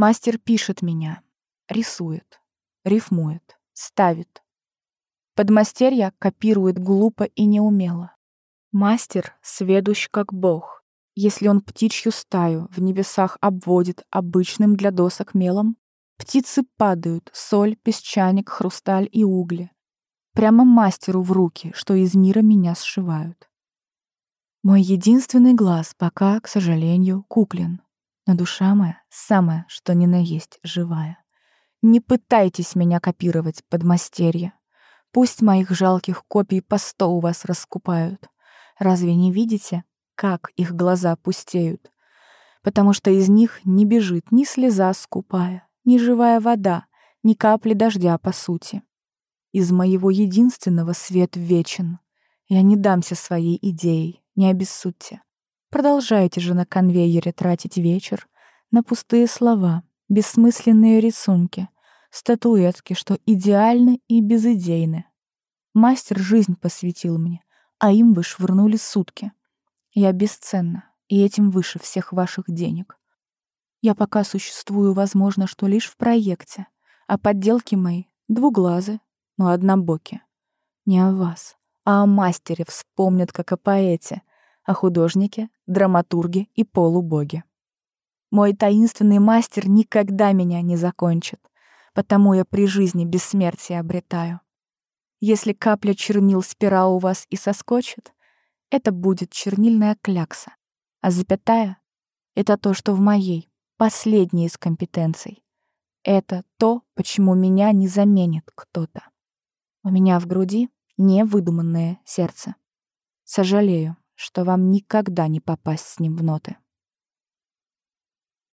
Мастер пишет меня, рисует, рифмует, ставит. Подмастерья копирует глупо и неумело. Мастер сведущ как бог. Если он птичью стаю в небесах обводит обычным для досок мелом, птицы падают, соль, песчаник, хрусталь и угли. Прямо мастеру в руки, что из мира меня сшивают. Мой единственный глаз пока, к сожалению, куклен, но душа моя самая, что ни на есть, живая. Не пытайтесь меня копировать, подмастерье. Пусть моих жалких копий по сто у вас раскупают. Разве не видите, как их глаза пустеют? Потому что из них не бежит ни слеза скупая, ни живая вода, ни капли дождя, по сути. Из моего единственного свет вечен. Я не дамся своей идеей, не обессудьте. Продолжайте же на конвейере тратить вечер на пустые слова, бессмысленные рисунки, статуэтки, что идеальны и безыдейны. Мастер жизнь посвятил мне, а им вы швырнули сутки. Я бесценна, и этим выше всех ваших денег. Я пока существую, возможно, что лишь в проекте, а подделки мои двуглазы, но однобоки. Не о вас, а о мастере вспомнят, как о поэте, о художнике, драматурге и полубоге. Мой таинственный мастер никогда меня не закончит, потому я при жизни бессмертие обретаю. Если капля чернил с пера у вас и соскочит, это будет чернильная клякса, а запятая — это то, что в моей, последней из компетенций. Это то, почему меня не заменит кто-то. У меня в груди невыдуманное сердце. Сожалею, что вам никогда не попасть с ним в ноты.